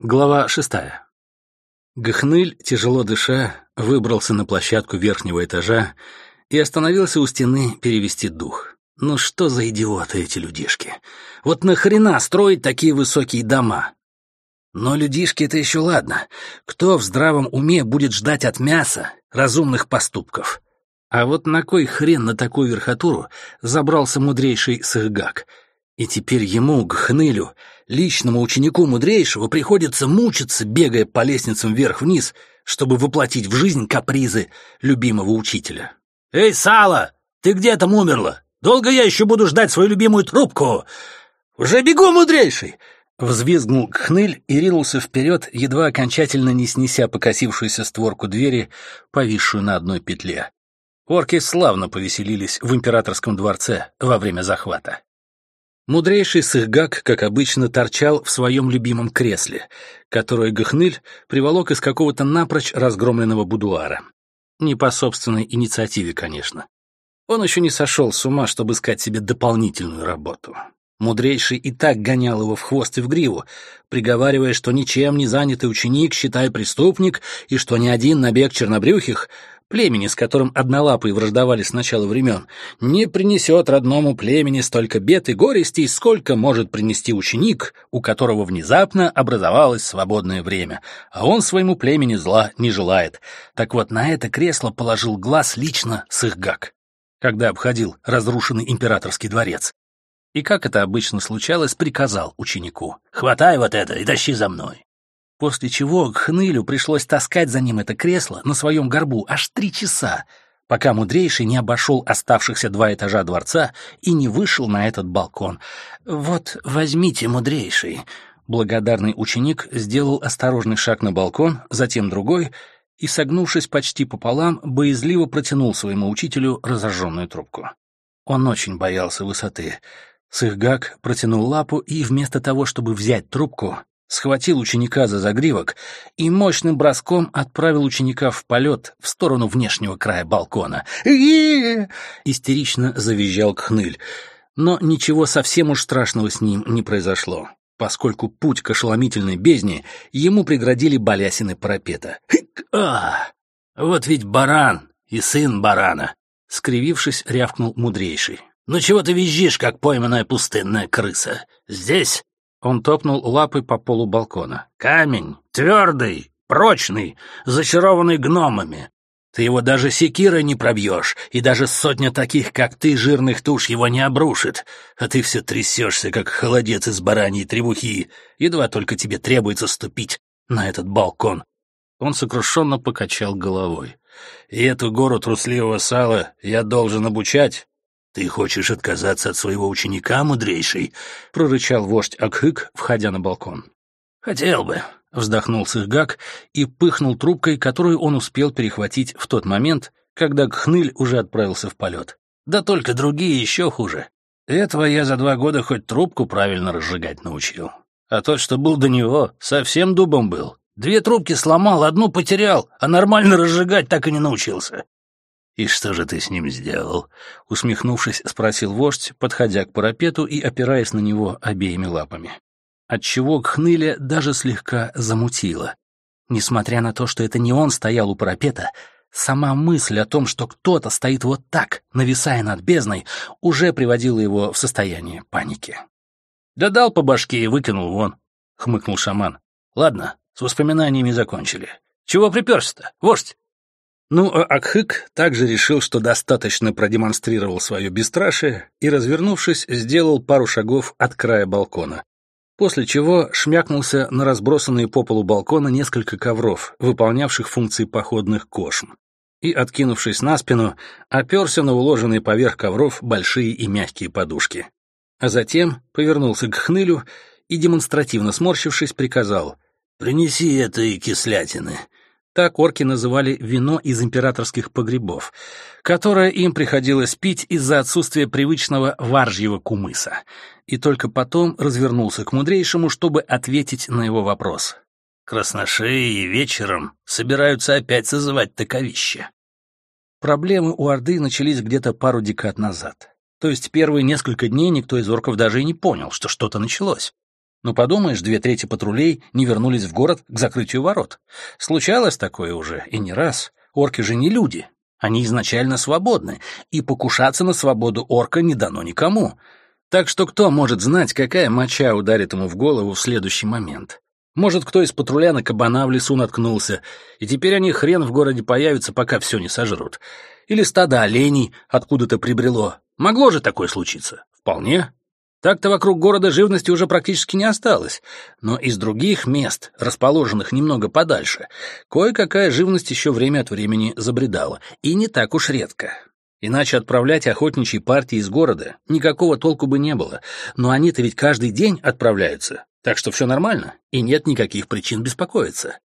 Глава шестая. Гахныль, тяжело дыша, выбрался на площадку верхнего этажа и остановился у стены перевести дух. Ну что за идиоты эти людишки? Вот нахрена строить такие высокие дома? Но людишки — это еще ладно. Кто в здравом уме будет ждать от мяса разумных поступков? А вот на кой хрен на такую верхотуру забрался мудрейший Сыгак? И теперь ему, Гхнылю, личному ученику мудрейшего, приходится мучиться, бегая по лестницам вверх-вниз, чтобы воплотить в жизнь капризы любимого учителя. «Эй, Сала, ты где там умерла? Долго я еще буду ждать свою любимую трубку? Уже бегу, мудрейший!» Взвизгнул Кхныль и ринулся вперед, едва окончательно не снеся покосившуюся створку двери, повисшую на одной петле. Орки славно повеселились в императорском дворце во время захвата. Мудрейший Сыгак, как обычно, торчал в своем любимом кресле, которое Гахныль приволок из какого-то напрочь разгромленного будуара. Не по собственной инициативе, конечно. Он еще не сошел с ума, чтобы искать себе дополнительную работу. Мудрейший и так гонял его в хвост и в гриву, приговаривая, что ничем не занятый ученик, считай преступник, и что ни один набег чернобрюхих племени, с которым однолапые враждовали с начала времен, не принесет родному племени столько бед и горестей, сколько может принести ученик, у которого внезапно образовалось свободное время, а он своему племени зла не желает. Так вот, на это кресло положил глаз лично Сыхгак, когда обходил разрушенный императорский дворец. И, как это обычно случалось, приказал ученику «Хватай вот это и тащи за мной» после чего Хнылю пришлось таскать за ним это кресло на своем горбу аж три часа, пока мудрейший не обошел оставшихся два этажа дворца и не вышел на этот балкон. «Вот, возьмите, мудрейший». Благодарный ученик сделал осторожный шаг на балкон, затем другой, и, согнувшись почти пополам, боязливо протянул своему учителю разожженную трубку. Он очень боялся высоты. Сыхгак протянул лапу и, вместо того, чтобы взять трубку, схватил ученика за загривок и мощным броском отправил ученика в полет в сторону внешнего края балкона. Истерично завизжал Кхныль. Но ничего совсем уж страшного с ним не произошло, поскольку путь к ошеломительной бездне ему преградили балясины парапета. «А, вот ведь баран и сын барана!» — скривившись, рявкнул мудрейший. «Ну чего ты визжишь, как пойманная пустынная крыса? Здесь он топнул лапой по полу балкона. «Камень, твердый, прочный, зачарованный гномами. Ты его даже секирой не пробьешь, и даже сотня таких, как ты, жирных туш, его не обрушит. А ты все трясешься, как холодец из бараньей требухи. Едва только тебе требуется ступить на этот балкон». Он сокрушенно покачал головой. «И эту гору трусливого сала я должен обучать? «Ты хочешь отказаться от своего ученика, мудрейший?» — прорычал вождь Акхык, входя на балкон. «Хотел бы», — вздохнул Сыгак и пыхнул трубкой, которую он успел перехватить в тот момент, когда Кхныль уже отправился в полет. «Да только другие еще хуже. Этого я за два года хоть трубку правильно разжигать научил. А тот, что был до него, совсем дубом был. Две трубки сломал, одну потерял, а нормально разжигать так и не научился. «И что же ты с ним сделал?» — усмехнувшись, спросил вождь, подходя к парапету и опираясь на него обеими лапами. Отчего Кхныля даже слегка замутило. Несмотря на то, что это не он стоял у парапета, сама мысль о том, что кто-то стоит вот так, нависая над бездной, уже приводила его в состояние паники. «Да дал по башке и выкинул вон», — хмыкнул шаман. «Ладно, с воспоминаниями закончили. Чего приперся-то, вождь?» Ну, а Акхык также решил, что достаточно продемонстрировал свое бесстрашие и, развернувшись, сделал пару шагов от края балкона. После чего шмякнулся на разбросанные по полу балкона несколько ковров, выполнявших функции походных кошм. И, откинувшись на спину, оперся на уложенные поверх ковров большие и мягкие подушки. А затем повернулся к хнылю и, демонстративно сморщившись, приказал «Принеси этой кислятины». Так орки называли вино из императорских погребов, которое им приходилось пить из-за отсутствия привычного варжьего кумыса. И только потом развернулся к мудрейшему, чтобы ответить на его вопрос. Красношеи вечером собираются опять созывать таковище. Проблемы у Орды начались где-то пару декад назад. То есть первые несколько дней никто из орков даже и не понял, что что-то началось. Ну, подумаешь, две трети патрулей не вернулись в город к закрытию ворот. Случалось такое уже, и не раз. Орки же не люди. Они изначально свободны, и покушаться на свободу орка не дано никому. Так что кто может знать, какая моча ударит ему в голову в следующий момент? Может, кто из патруля на кабана в лесу наткнулся, и теперь они хрен в городе появятся, пока все не сожрут. Или стадо оленей откуда-то прибрело. Могло же такое случиться? Вполне. Так-то вокруг города живности уже практически не осталось, но из других мест, расположенных немного подальше, кое-какая живность еще время от времени забредала, и не так уж редко. Иначе отправлять охотничьи партии из города никакого толку бы не было, но они-то ведь каждый день отправляются, так что все нормально, и нет никаких причин беспокоиться.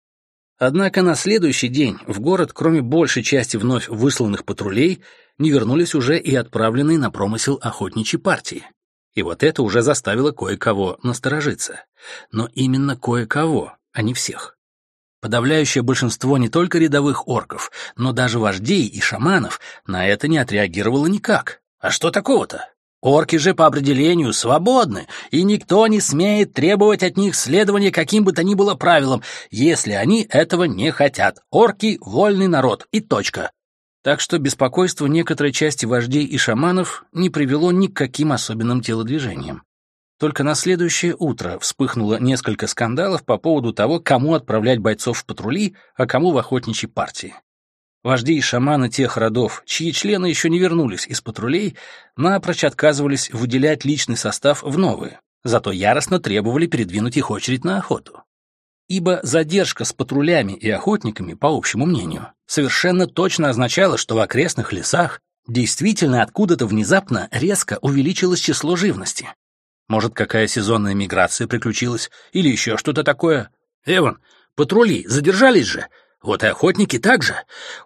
Однако на следующий день в город, кроме большей части вновь высланных патрулей, не вернулись уже и отправленные на промысел охотничьи партии. И вот это уже заставило кое-кого насторожиться. Но именно кое-кого, а не всех. Подавляющее большинство не только рядовых орков, но даже вождей и шаманов на это не отреагировало никак. А что такого-то? Орки же по определению свободны, и никто не смеет требовать от них следования каким бы то ни было правилам, если они этого не хотят. Орки — вольный народ, и точка. Так что беспокойство некоторой части вождей и шаманов не привело ни к каким особенным телодвижениям. Только на следующее утро вспыхнуло несколько скандалов по поводу того, кому отправлять бойцов в патрули, а кому в охотничьей партии. Вожди и шаманы тех родов, чьи члены еще не вернулись из патрулей, напрочь отказывались выделять личный состав в новые, зато яростно требовали передвинуть их очередь на охоту ибо задержка с патрулями и охотниками, по общему мнению, совершенно точно означала, что в окрестных лесах действительно откуда-то внезапно резко увеличилось число живности. Может, какая сезонная миграция приключилась, или еще что-то такое. Эван, патрули задержались же, вот и охотники также.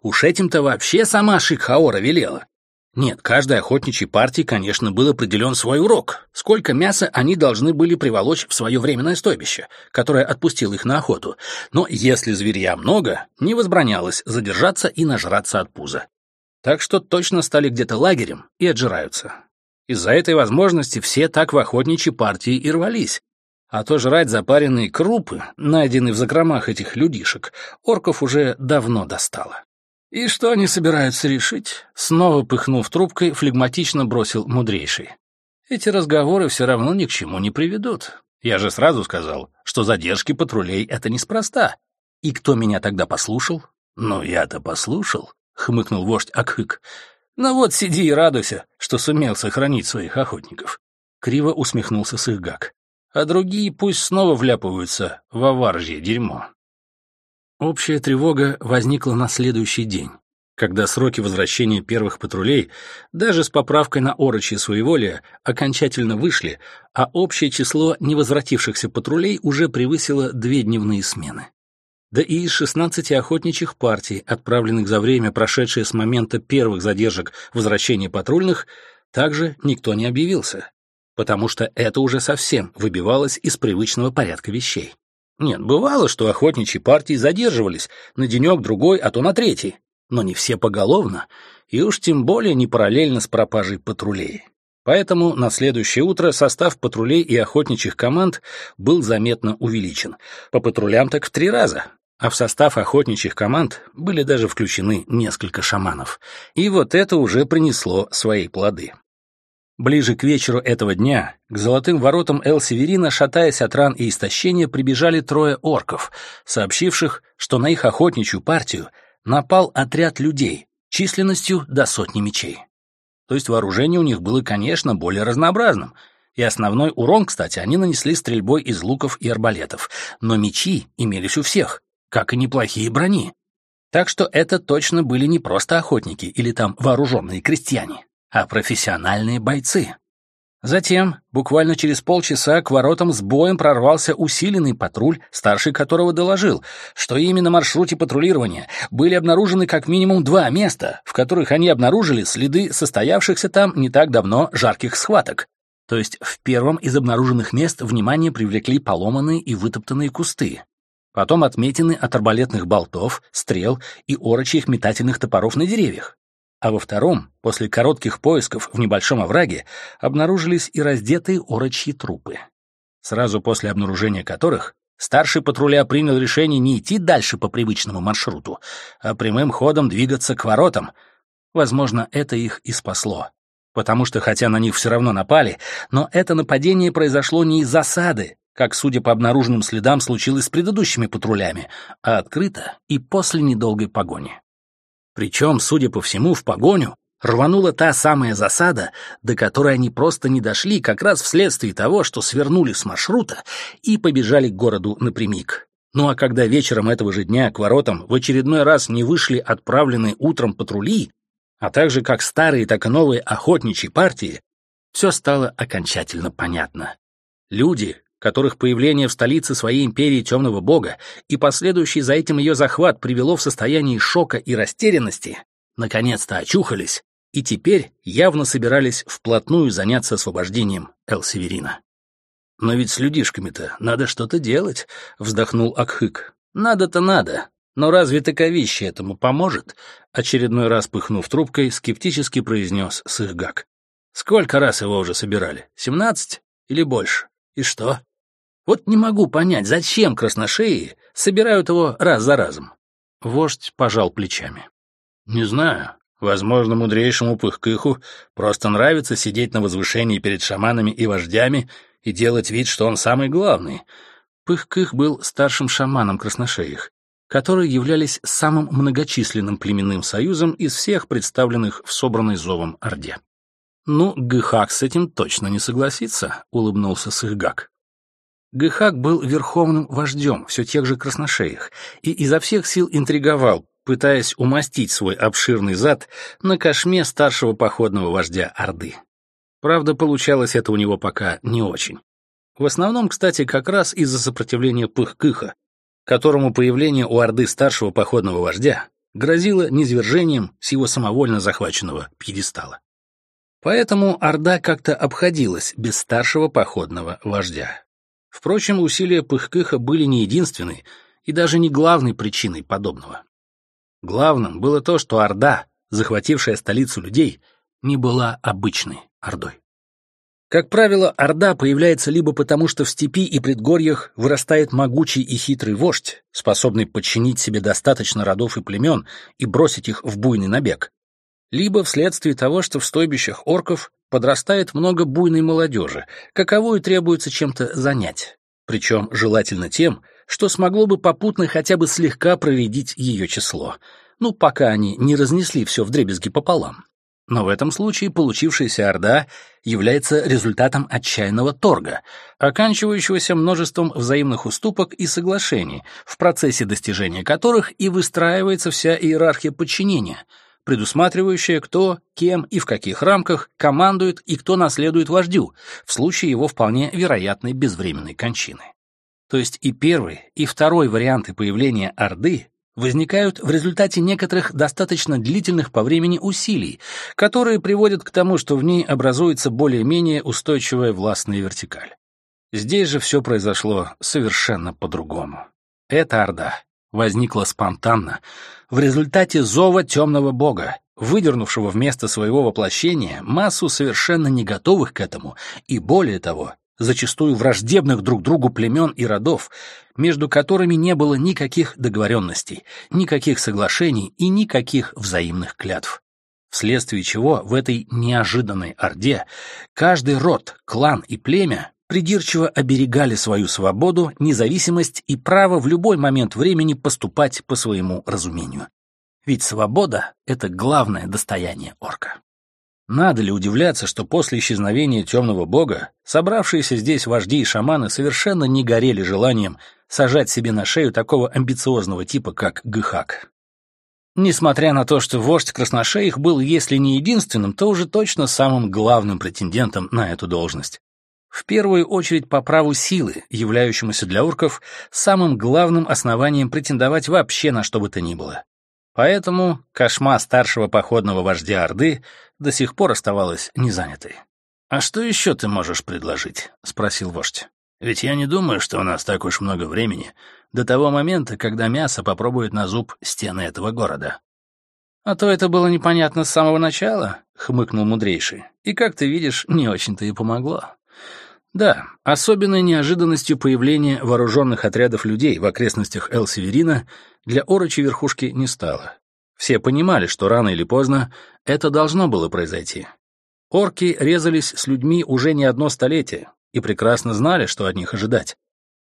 Уж этим-то вообще сама Шикхаора велела. Нет, каждой охотничьей партии, конечно, был определен свой урок. Сколько мяса они должны были приволочь в свое временное стойбище, которое отпустило их на охоту. Но если зверья много, не возбранялось задержаться и нажраться от пуза. Так что точно стали где-то лагерем и отжираются. Из-за этой возможности все так в охотничьи партии и рвались. А то жрать запаренные крупы, найденные в закромах этих людишек, орков уже давно достало. «И что они собираются решить?» Снова пыхнув трубкой, флегматично бросил мудрейший. «Эти разговоры все равно ни к чему не приведут. Я же сразу сказал, что задержки патрулей — это неспроста. И кто меня тогда послушал?» «Ну, я-то послушал», — хмыкнул вождь Акхык. «Ну вот сиди и радуйся, что сумел сохранить своих охотников». Криво усмехнулся Сыгак. «А другие пусть снова вляпываются в аваржье дерьмо». Общая тревога возникла на следующий день, когда сроки возвращения первых патрулей, даже с поправкой на орочье своеволие, окончательно вышли, а общее число невозвратившихся патрулей уже превысило две дневные смены. Да и из 16 охотничьих партий, отправленных за время, прошедшее с момента первых задержек возвращения патрульных, также никто не объявился, потому что это уже совсем выбивалось из привычного порядка вещей. Нет, бывало, что охотничьи партии задерживались на денек-другой, а то на третий, но не все поголовно, и уж тем более не параллельно с пропажей патрулей. Поэтому на следующее утро состав патрулей и охотничьих команд был заметно увеличен. По патрулям так в три раза. А в состав охотничьих команд были даже включены несколько шаманов. И вот это уже принесло свои плоды. Ближе к вечеру этого дня к золотым воротам Эл-Северина, шатаясь от ран и истощения, прибежали трое орков, сообщивших, что на их охотничью партию напал отряд людей численностью до сотни мечей. То есть вооружение у них было, конечно, более разнообразным, и основной урон, кстати, они нанесли стрельбой из луков и арбалетов, но мечи имелись у всех, как и неплохие брони. Так что это точно были не просто охотники или там вооруженные крестьяне а профессиональные бойцы. Затем, буквально через полчаса, к воротам с боем прорвался усиленный патруль, старший которого доложил, что именно на маршруте патрулирования были обнаружены как минимум два места, в которых они обнаружили следы состоявшихся там не так давно жарких схваток. То есть в первом из обнаруженных мест внимание привлекли поломанные и вытоптанные кусты. Потом отметины от арбалетных болтов, стрел и орочьих метательных топоров на деревьях а во втором, после коротких поисков в небольшом овраге, обнаружились и раздетые орочьи трупы. сразу после обнаружения которых старший патруля принял решение не идти дальше по привычному маршруту, а прямым ходом двигаться к воротам. Возможно, это их и спасло. Потому что, хотя на них все равно напали, но это нападение произошло не из засады, как, судя по обнаруженным следам, случилось с предыдущими патрулями, а открыто и после недолгой погони. Причем, судя по всему, в погоню рванула та самая засада, до которой они просто не дошли как раз вследствие того, что свернули с маршрута и побежали к городу напрямик. Ну а когда вечером этого же дня к воротам в очередной раз не вышли отправленные утром патрули, а также как старые, так и новые охотничьи партии, все стало окончательно понятно. Люди, которых появление в столице своей империи темного бога и последующий за этим ее захват привело в состояние шока и растерянности, наконец-то очухались и теперь явно собирались вплотную заняться освобождением Эл-Северина. «Но ведь с людишками-то надо что-то делать», — вздохнул Акхык. «Надо-то надо. Но разве таковище этому поможет?» Очередной раз пыхнув трубкой, скептически произнес Сыхгак. «Сколько раз его уже собирали? Семнадцать? Или больше? И что? Вот не могу понять, зачем красношеи собирают его раз за разом?» Вождь пожал плечами. «Не знаю. Возможно, мудрейшему Пыхкыху просто нравится сидеть на возвышении перед шаманами и вождями и делать вид, что он самый главный. Пыхкых был старшим шаманом красношеих, которые являлись самым многочисленным племенным союзом из всех представленных в собранной зовом Орде. «Ну, Гыхак с этим точно не согласится», — улыбнулся Сыхгак. Гыхак был верховным вождем все тех же красношеих и изо всех сил интриговал, пытаясь умастить свой обширный зад на кошме старшего походного вождя Орды. Правда, получалось это у него пока не очень. В основном, кстати, как раз из-за сопротивления Пыхкыха, которому появление у Орды старшего походного вождя грозило низвержением с его самовольно захваченного пьедестала. Поэтому Орда как-то обходилась без старшего походного вождя. Впрочем, усилия Пыхкыха были не единственной и даже не главной причиной подобного. Главным было то, что Орда, захватившая столицу людей, не была обычной Ордой. Как правило, Орда появляется либо потому, что в степи и предгорьях вырастает могучий и хитрый вождь, способный подчинить себе достаточно родов и племен и бросить их в буйный набег, либо вследствие того, что в стойбищах орков подрастает много буйной молодежи, каковую требуется чем-то занять, причем желательно тем, что смогло бы попутно хотя бы слегка проредить ее число, ну, пока они не разнесли все вдребезги пополам. Но в этом случае получившаяся Орда является результатом отчаянного торга, оканчивающегося множеством взаимных уступок и соглашений, в процессе достижения которых и выстраивается вся иерархия подчинения, предусматривающая, кто, кем и в каких рамках командует и кто наследует вождю, в случае его вполне вероятной безвременной кончины. То есть и первый, и второй варианты появления Орды возникают в результате некоторых достаточно длительных по времени усилий, которые приводят к тому, что в ней образуется более-менее устойчивая властная вертикаль. Здесь же все произошло совершенно по-другому. Эта Орда возникла спонтанно, в результате зова темного бога, выдернувшего вместо своего воплощения массу совершенно не готовых к этому и, более того, зачастую враждебных друг другу племен и родов, между которыми не было никаких договоренностей, никаких соглашений и никаких взаимных клятв. Вследствие чего в этой неожиданной орде каждый род, клан и племя придирчиво оберегали свою свободу, независимость и право в любой момент времени поступать по своему разумению. Ведь свобода — это главное достояние орка. Надо ли удивляться, что после исчезновения темного бога собравшиеся здесь вожди и шаманы совершенно не горели желанием сажать себе на шею такого амбициозного типа, как Гыхак. Несмотря на то, что вождь красношеих был, если не единственным, то уже точно самым главным претендентом на эту должность. В первую очередь по праву силы, являющемуся для орков самым главным основанием претендовать вообще на что бы то ни было. Поэтому кошма старшего походного вождя Орды до сих пор оставалась незанятой. «А что еще ты можешь предложить?» — спросил вождь. «Ведь я не думаю, что у нас так уж много времени до того момента, когда мясо попробует на зуб стены этого города». «А то это было непонятно с самого начала», — хмыкнул мудрейший. «И, как ты видишь, не очень-то и помогло». Да, особенной неожиданностью появления вооруженных отрядов людей в окрестностях Эл-Северина для Орочи верхушки не стало. Все понимали, что рано или поздно это должно было произойти. Орки резались с людьми уже не одно столетие и прекрасно знали, что от них ожидать.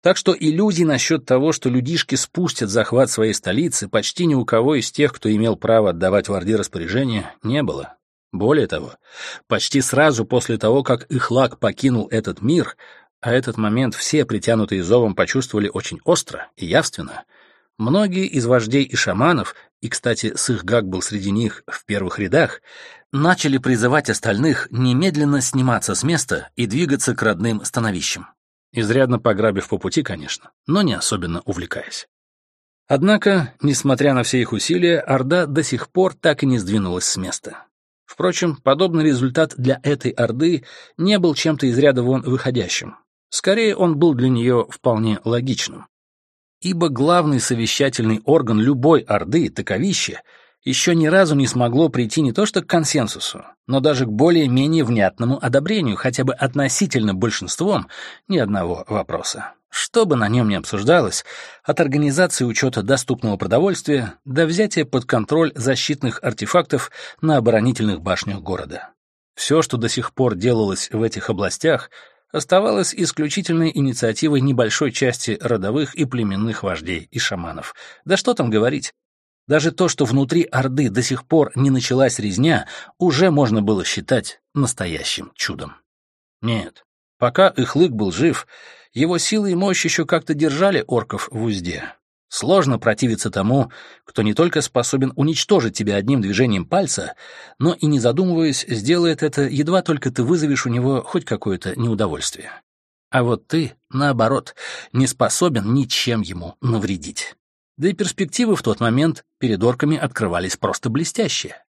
Так что иллюзий насчет того, что людишки спустят захват своей столицы, почти ни у кого из тех, кто имел право отдавать в Орде распоряжение, не было. Более того, почти сразу после того, как Ихлак покинул этот мир, а этот момент все притянутые зовом почувствовали очень остро и явственно, многие из вождей и шаманов, и, кстати, Сыхгак был среди них в первых рядах, начали призывать остальных немедленно сниматься с места и двигаться к родным становищам. Изрядно пограбив по пути, конечно, но не особенно увлекаясь. Однако, несмотря на все их усилия, Орда до сих пор так и не сдвинулась с места. Впрочем, подобный результат для этой Орды не был чем-то из ряда вон выходящим. Скорее, он был для нее вполне логичным. Ибо главный совещательный орган любой Орды, таковище, еще ни разу не смогло прийти не то что к консенсусу, но даже к более-менее внятному одобрению хотя бы относительно большинством ни одного вопроса. Что бы на нем ни обсуждалось, от организации учета доступного продовольствия до взятия под контроль защитных артефактов на оборонительных башнях города. Все, что до сих пор делалось в этих областях, оставалось исключительной инициативой небольшой части родовых и племенных вождей и шаманов. Да что там говорить. Даже то, что внутри Орды до сих пор не началась резня, уже можно было считать настоящим чудом. Нет, пока Ихлык был жив, его силы и мощь еще как-то держали орков в узде. Сложно противиться тому, кто не только способен уничтожить тебя одним движением пальца, но и, не задумываясь, сделает это, едва только ты вызовешь у него хоть какое-то неудовольствие. А вот ты, наоборот, не способен ничем ему навредить. Да и перспективы в тот момент перед орками открывались просто блестящие.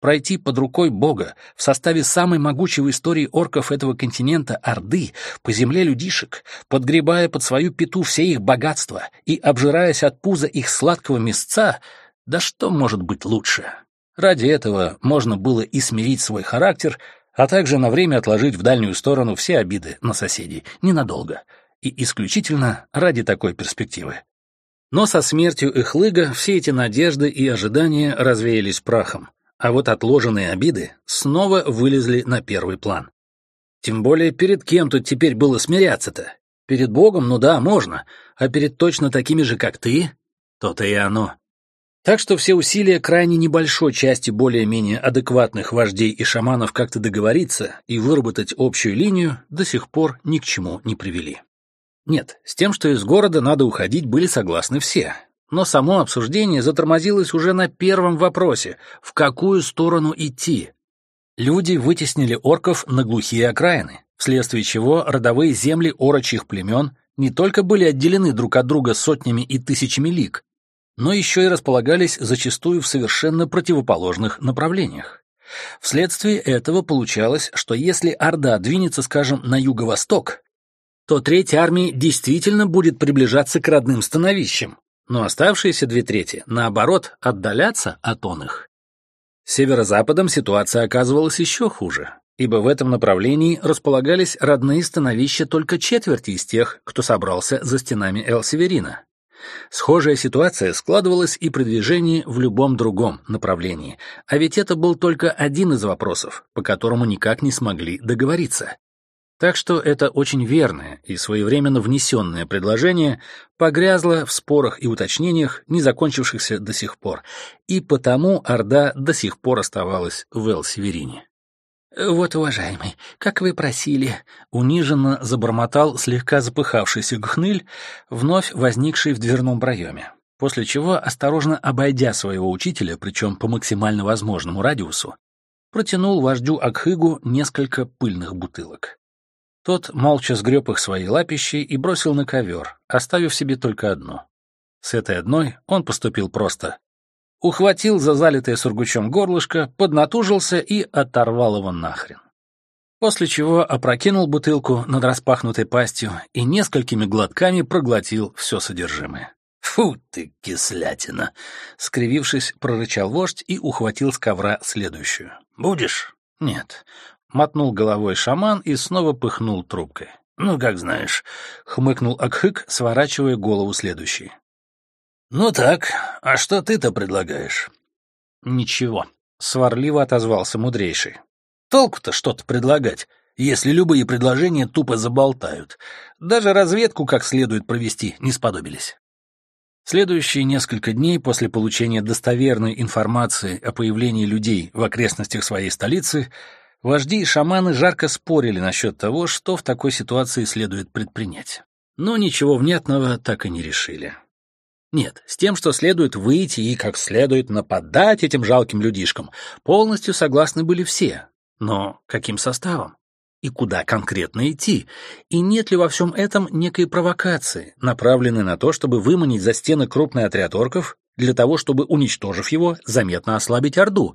Пройти под рукой Бога в составе самой могучей в истории орков этого континента Орды по земле людишек, подгребая под свою пету все их богатства и обжираясь от пуза их сладкого мясца, да что может быть лучше? Ради этого можно было и смирить свой характер, а также на время отложить в дальнюю сторону все обиды на соседей, ненадолго, и исключительно ради такой перспективы. Но со смертью Эхлыга все эти надежды и ожидания развеялись прахом, а вот отложенные обиды снова вылезли на первый план. Тем более перед кем тут теперь было смиряться-то? Перед Богом, ну да, можно, а перед точно такими же, как ты, то-то и оно. Так что все усилия крайне небольшой части более-менее адекватных вождей и шаманов как-то договориться и выработать общую линию до сих пор ни к чему не привели. Нет, с тем, что из города надо уходить, были согласны все. Но само обсуждение затормозилось уже на первом вопросе — в какую сторону идти? Люди вытеснили орков на глухие окраины, вследствие чего родовые земли орочьих племен не только были отделены друг от друга сотнями и тысячами лиг, но еще и располагались зачастую в совершенно противоположных направлениях. Вследствие этого получалось, что если Орда двинется, скажем, на юго-восток, то треть армии действительно будет приближаться к родным становищам, но оставшиеся две трети, наоборот, отдаляться от он. Северо-западом ситуация оказывалась еще хуже, ибо в этом направлении располагались родные становища только четверти из тех, кто собрался за стенами Эл-Северина. Схожая ситуация складывалась и при движении в любом другом направлении, а ведь это был только один из вопросов, по которому никак не смогли договориться. Так что это очень верное и своевременно внесенное предложение погрязло в спорах и уточнениях, не закончившихся до сих пор, и потому Орда до сих пор оставалась в Эл-Северине. «Вот, уважаемый, как вы просили», — униженно забормотал слегка запыхавшийся гхныль, вновь возникший в дверном проеме, после чего, осторожно обойдя своего учителя, причем по максимально возможному радиусу, протянул вождю Акхыгу несколько пыльных бутылок. Тот молча сгреб их своей лапищей и бросил на ковер, оставив себе только одну. С этой одной он поступил просто. Ухватил за залитое сургучом горлышко, поднатужился и оторвал его нахрен. После чего опрокинул бутылку над распахнутой пастью и несколькими глотками проглотил все содержимое. «Фу ты, кислятина!» — скривившись, прорычал вождь и ухватил с ковра следующую. «Будешь?» «Нет. Мотнул головой шаман и снова пыхнул трубкой. «Ну, как знаешь», — хмыкнул Акхык, сворачивая голову следующей. «Ну так, а что ты-то предлагаешь?» «Ничего», — сварливо отозвался мудрейший. «Толку-то что-то предлагать, если любые предложения тупо заболтают. Даже разведку как следует провести не сподобились». Следующие несколько дней после получения достоверной информации о появлении людей в окрестностях своей столицы вожди и шаманы жарко спорили насчет того, что в такой ситуации следует предпринять. Но ничего внятного так и не решили. Нет, с тем, что следует выйти и как следует нападать этим жалким людишкам, полностью согласны были все. Но каким составом? И куда конкретно идти? И нет ли во всем этом некой провокации, направленной на то, чтобы выманить за стены крупный отряд орков, для того, чтобы, уничтожив его, заметно ослабить Орду?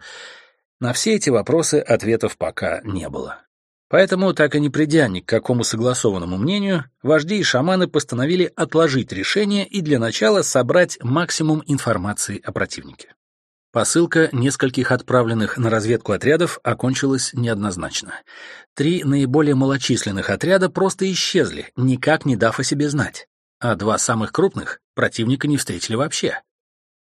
На все эти вопросы ответов пока не было. Поэтому, так и не придя ни к какому согласованному мнению, вожди и шаманы постановили отложить решение и для начала собрать максимум информации о противнике. Посылка нескольких отправленных на разведку отрядов окончилась неоднозначно. Три наиболее малочисленных отряда просто исчезли, никак не дав о себе знать, а два самых крупных противника не встретили вообще.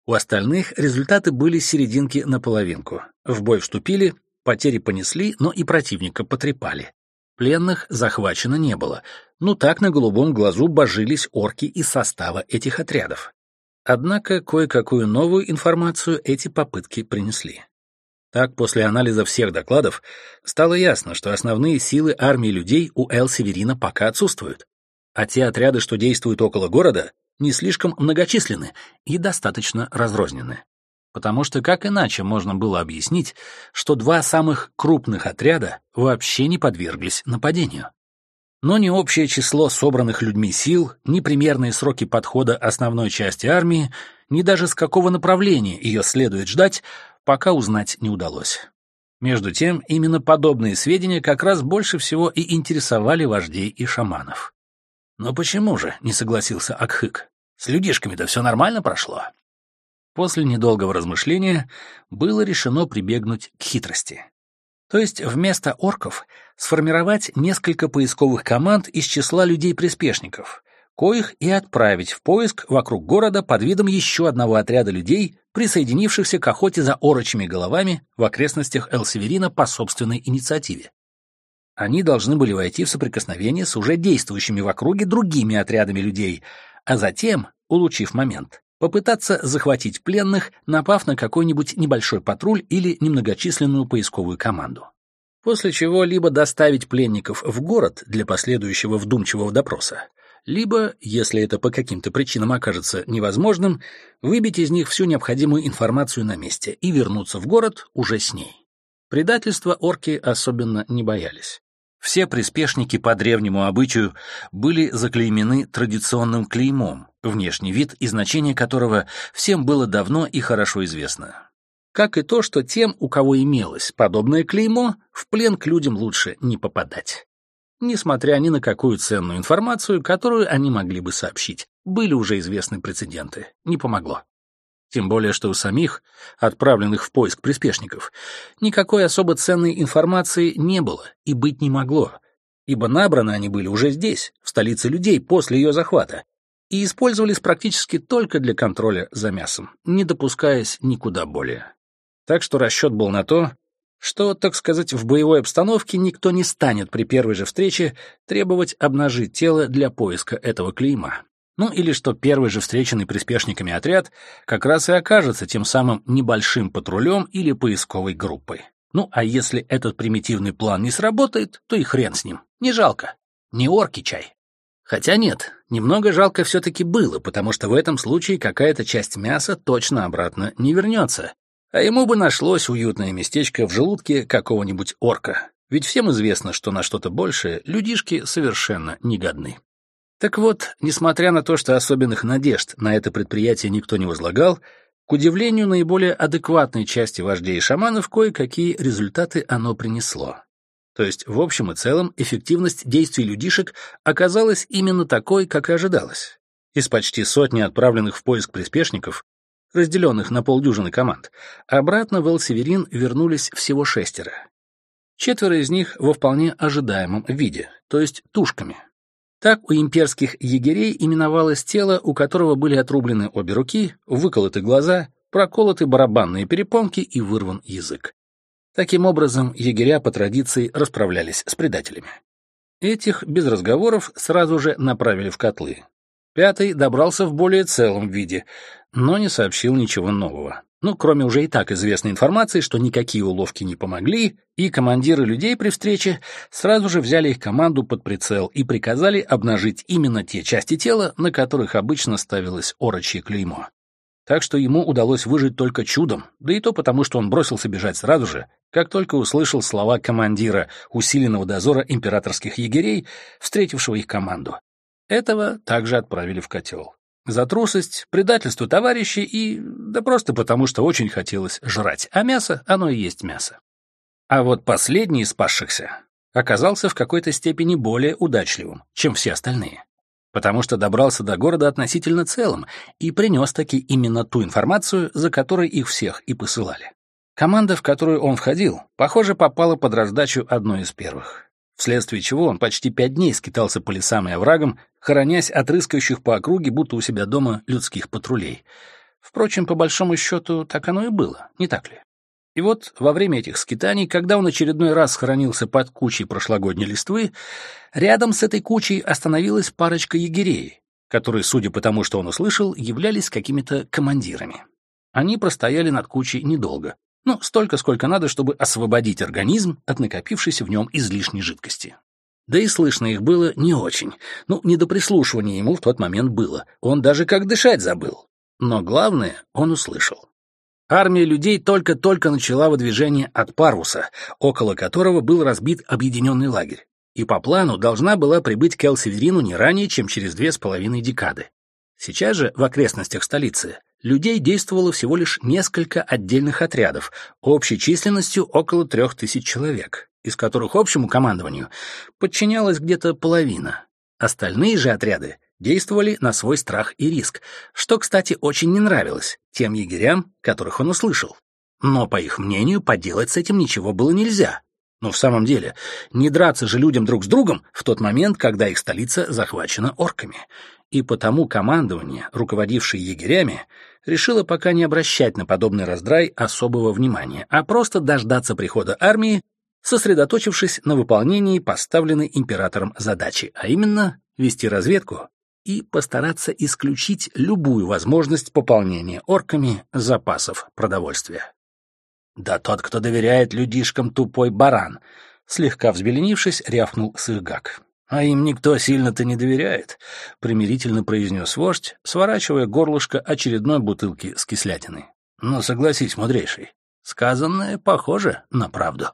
У остальных результаты были серединки на половинку. В бой вступили, потери понесли, но и противника потрепали. Пленных захвачено не было, ну так на голубом глазу божились орки из состава этих отрядов. Однако кое-какую новую информацию эти попытки принесли. Так, после анализа всех докладов, стало ясно, что основные силы армии людей у Эл-Северина пока отсутствуют, а те отряды, что действуют около города, не слишком многочисленны и достаточно разрознены. Потому что как иначе можно было объяснить, что два самых крупных отряда вообще не подверглись нападению? Но ни общее число собранных людьми сил, ни примерные сроки подхода основной части армии, ни даже с какого направления ее следует ждать, пока узнать не удалось. Между тем, именно подобные сведения как раз больше всего и интересовали вождей и шаманов. «Но почему же?» — не согласился Акхык. «С людишками-то все нормально прошло?» После недолгого размышления было решено прибегнуть к хитрости. То есть вместо орков сформировать несколько поисковых команд из числа людей-приспешников, коих и отправить в поиск вокруг города под видом еще одного отряда людей, присоединившихся к охоте за орочими головами в окрестностях Эл-Северина по собственной инициативе. Они должны были войти в соприкосновение с уже действующими в округе другими отрядами людей, а затем, улучив момент, попытаться захватить пленных, напав на какой-нибудь небольшой патруль или немногочисленную поисковую команду. После чего либо доставить пленников в город для последующего вдумчивого допроса, либо, если это по каким-то причинам окажется невозможным, выбить из них всю необходимую информацию на месте и вернуться в город уже с ней. Предательства орки особенно не боялись. Все приспешники по древнему обычаю были заклеймены традиционным клеймом, внешний вид и значение которого всем было давно и хорошо известно. Как и то, что тем, у кого имелось подобное клеймо, в плен к людям лучше не попадать. Несмотря ни на какую ценную информацию, которую они могли бы сообщить, были уже известны прецеденты. Не помогло. Тем более, что у самих, отправленных в поиск приспешников, никакой особо ценной информации не было и быть не могло, ибо набраны они были уже здесь, в столице людей, после ее захвата, и использовались практически только для контроля за мясом, не допускаясь никуда более. Так что расчет был на то, что, так сказать, в боевой обстановке никто не станет при первой же встрече требовать обнажить тело для поиска этого клейма. Ну или что первый же встреченный приспешниками отряд как раз и окажется тем самым небольшим патрулем или поисковой группой. Ну а если этот примитивный план не сработает, то и хрен с ним. Не жалко. Не орки чай. Хотя нет, немного жалко все-таки было, потому что в этом случае какая-то часть мяса точно обратно не вернется. А ему бы нашлось уютное местечко в желудке какого-нибудь орка. Ведь всем известно, что на что-то большее людишки совершенно не годны. Так вот, несмотря на то, что особенных надежд на это предприятие никто не возлагал, к удивлению наиболее адекватной части вождей и шаманов кое-какие результаты оно принесло. То есть, в общем и целом, эффективность действий людишек оказалась именно такой, как и ожидалось. Из почти сотни отправленных в поиск приспешников, разделенных на полдюжины команд, обратно в Эл-Северин вернулись всего шестеро. Четверо из них во вполне ожидаемом виде, то есть тушками, Так у имперских егерей именовалось тело, у которого были отрублены обе руки, выколоты глаза, проколоты барабанные перепонки и вырван язык. Таким образом, егеря по традиции расправлялись с предателями. Этих без разговоров сразу же направили в котлы. Пятый добрался в более целом виде, но не сообщил ничего нового. Ну, кроме уже и так известной информации, что никакие уловки не помогли, и командиры людей при встрече сразу же взяли их команду под прицел и приказали обнажить именно те части тела, на которых обычно ставилось орочье клеймо. Так что ему удалось выжить только чудом, да и то потому, что он бросился бежать сразу же, как только услышал слова командира усиленного дозора императорских егерей, встретившего их команду. Этого также отправили в котел. За трусость, предательство товарищей и... да просто потому, что очень хотелось жрать. А мясо, оно и есть мясо. А вот последний из спасшихся оказался в какой-то степени более удачливым, чем все остальные. Потому что добрался до города относительно целым и принес таки именно ту информацию, за которой их всех и посылали. Команда, в которую он входил, похоже, попала под раздачу одной из первых вследствие чего он почти пять дней скитался по лесам и оврагам, хоронясь от рыскающих по округе, будто у себя дома, людских патрулей. Впрочем, по большому счету, так оно и было, не так ли? И вот во время этих скитаний, когда он очередной раз схоронился под кучей прошлогодней листвы, рядом с этой кучей остановилась парочка егерей, которые, судя по тому, что он услышал, являлись какими-то командирами. Они простояли над кучей недолго, ну, столько, сколько надо, чтобы освободить организм от накопившейся в нем излишней жидкости. Да и слышно их было не очень. Ну, не до прислушивания ему в тот момент было. Он даже как дышать забыл. Но главное, он услышал. Армия людей только-только начала выдвижение от Паруса, около которого был разбит объединенный лагерь. И по плану должна была прибыть к Эл-Северину не ранее, чем через две с половиной декады. Сейчас же в окрестностях столицы людей действовало всего лишь несколько отдельных отрядов, общей численностью около трех тысяч человек, из которых общему командованию подчинялась где-то половина. Остальные же отряды действовали на свой страх и риск, что, кстати, очень не нравилось тем егерям, которых он услышал. Но, по их мнению, поделать с этим ничего было нельзя. Но в самом деле, не драться же людям друг с другом в тот момент, когда их столица захвачена орками. И потому командование, руководившее егерями, решила пока не обращать на подобный раздрай особого внимания, а просто дождаться прихода армии, сосредоточившись на выполнении поставленной императором задачи, а именно вести разведку и постараться исключить любую возможность пополнения орками запасов продовольствия. «Да тот, кто доверяет людишкам, тупой баран», — слегка взбеленившись, рявкнул Сыгак. «А им никто сильно-то не доверяет», — примирительно произнес вождь, сворачивая горлышко очередной бутылки с кислятиной. «Но согласись, мудрейший, сказанное похоже на правду».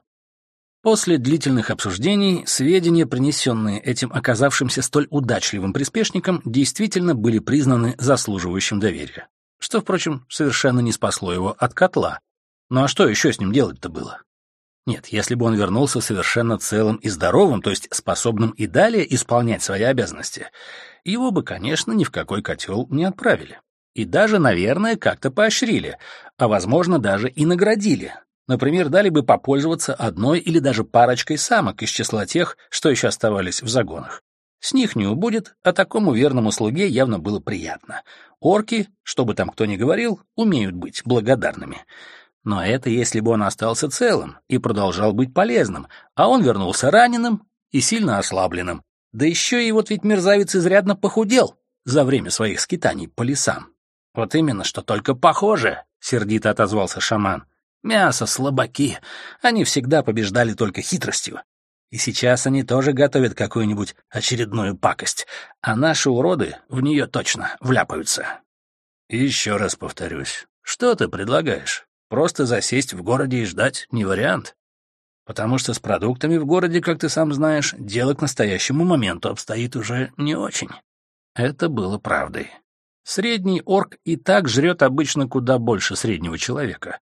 После длительных обсуждений сведения, принесенные этим оказавшимся столь удачливым приспешником, действительно были признаны заслуживающим доверия. Что, впрочем, совершенно не спасло его от котла. Ну а что еще с ним делать-то было? Нет, если бы он вернулся совершенно целым и здоровым, то есть способным и далее исполнять свои обязанности, его бы, конечно, ни в какой котел не отправили. И даже, наверное, как-то поощрили, а, возможно, даже и наградили. Например, дали бы попользоваться одной или даже парочкой самок из числа тех, что еще оставались в загонах. С них не убудет, а такому верному слуге явно было приятно. Орки, что бы там кто ни говорил, умеют быть благодарными. Но это если бы он остался целым и продолжал быть полезным, а он вернулся раненым и сильно ослабленным. Да еще и вот ведь мерзавец изрядно похудел за время своих скитаний по лесам. Вот именно, что только похоже, — сердито отозвался шаман. Мясо, слабаки, они всегда побеждали только хитростью. И сейчас они тоже готовят какую-нибудь очередную пакость, а наши уроды в нее точно вляпаются. Еще раз повторюсь, что ты предлагаешь? Просто засесть в городе и ждать не вариант. Потому что с продуктами в городе, как ты сам знаешь, дело к настоящему моменту обстоит уже не очень. Это было правдой. Средний орк и так жрет обычно куда больше среднего человека.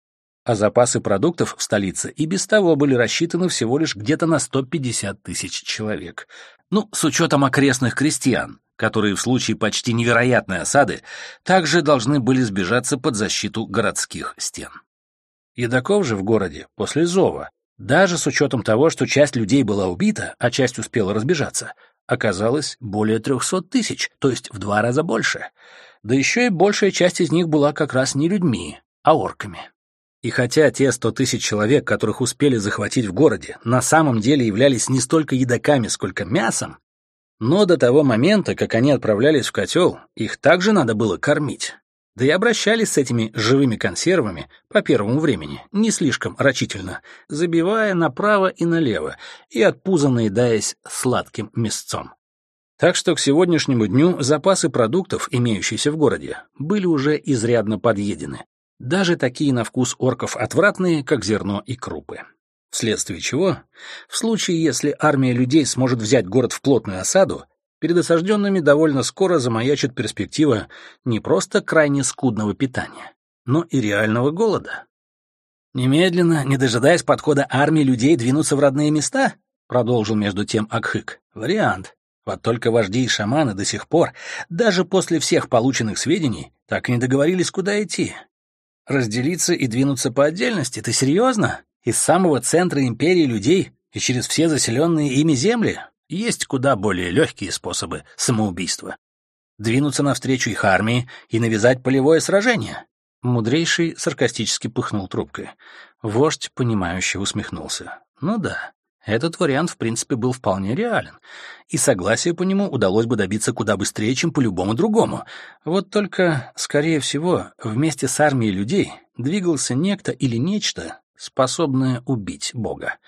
А запасы продуктов в столице и без того были рассчитаны всего лишь где-то на 150 тысяч человек. Ну, с учетом окрестных крестьян, которые в случае почти невероятной осады также должны были сбежаться под защиту городских стен. Едаков же в городе после зова, даже с учетом того, что часть людей была убита, а часть успела разбежаться, оказалось более трехсот тысяч, то есть в два раза больше. Да еще и большая часть из них была как раз не людьми, а орками. И хотя те сто тысяч человек, которых успели захватить в городе, на самом деле являлись не столько едоками, сколько мясом, но до того момента, как они отправлялись в котел, их также надо было кормить. Да и обращались с этими живыми консервами по первому времени не слишком рачительно, забивая направо и налево и от пуза наедаясь сладким мясцом. Так что к сегодняшнему дню запасы продуктов, имеющиеся в городе, были уже изрядно подъедены. Даже такие на вкус орков отвратные, как зерно и крупы. Вследствие чего, в случае, если армия людей сможет взять город в плотную осаду, перед осажденными довольно скоро замаячит перспектива не просто крайне скудного питания, но и реального голода. «Немедленно, не дожидаясь подхода армии людей, двинуться в родные места?» — продолжил между тем Акхык. «Вариант. Вот только вожди и шаманы до сих пор, даже после всех полученных сведений, так и не договорились, куда идти. Разделиться и двинуться по отдельности? Ты серьезно? Из самого центра империи людей и через все заселенные ими земли? Есть куда более легкие способы самоубийства. Двинуться навстречу их армии и навязать полевое сражение. Мудрейший саркастически пыхнул трубкой. Вождь, понимающе усмехнулся. Ну да, этот вариант, в принципе, был вполне реален, и согласия по нему удалось бы добиться куда быстрее, чем по любому другому. Вот только, скорее всего, вместе с армией людей двигался некто или нечто, способное убить Бога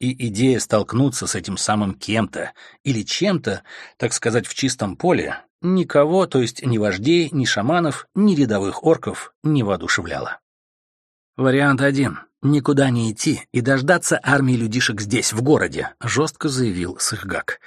и идея столкнуться с этим самым кем-то или чем-то, так сказать, в чистом поле, никого, то есть ни вождей, ни шаманов, ни рядовых орков не воодушевляла. Вариант один — никуда не идти и дождаться армии людишек здесь, в городе, жестко заявил Сыхгак.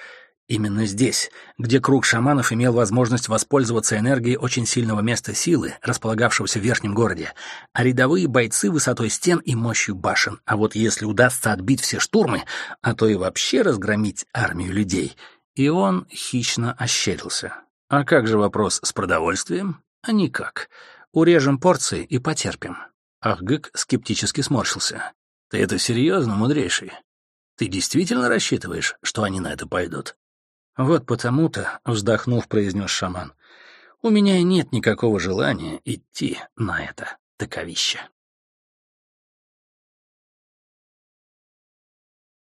Именно здесь, где круг шаманов имел возможность воспользоваться энергией очень сильного места силы, располагавшегося в верхнем городе, а рядовые бойцы высотой стен и мощью башен. А вот если удастся отбить все штурмы, а то и вообще разгромить армию людей, и он хищно ощерился. А как же вопрос с продовольствием? А никак. Урежем порции и потерпим. Ахгык скептически сморщился. Ты это серьезно, мудрейший? Ты действительно рассчитываешь, что они на это пойдут? «Вот потому-то», — вздохнув, произнес шаман, — «у меня нет никакого желания идти на это таковище».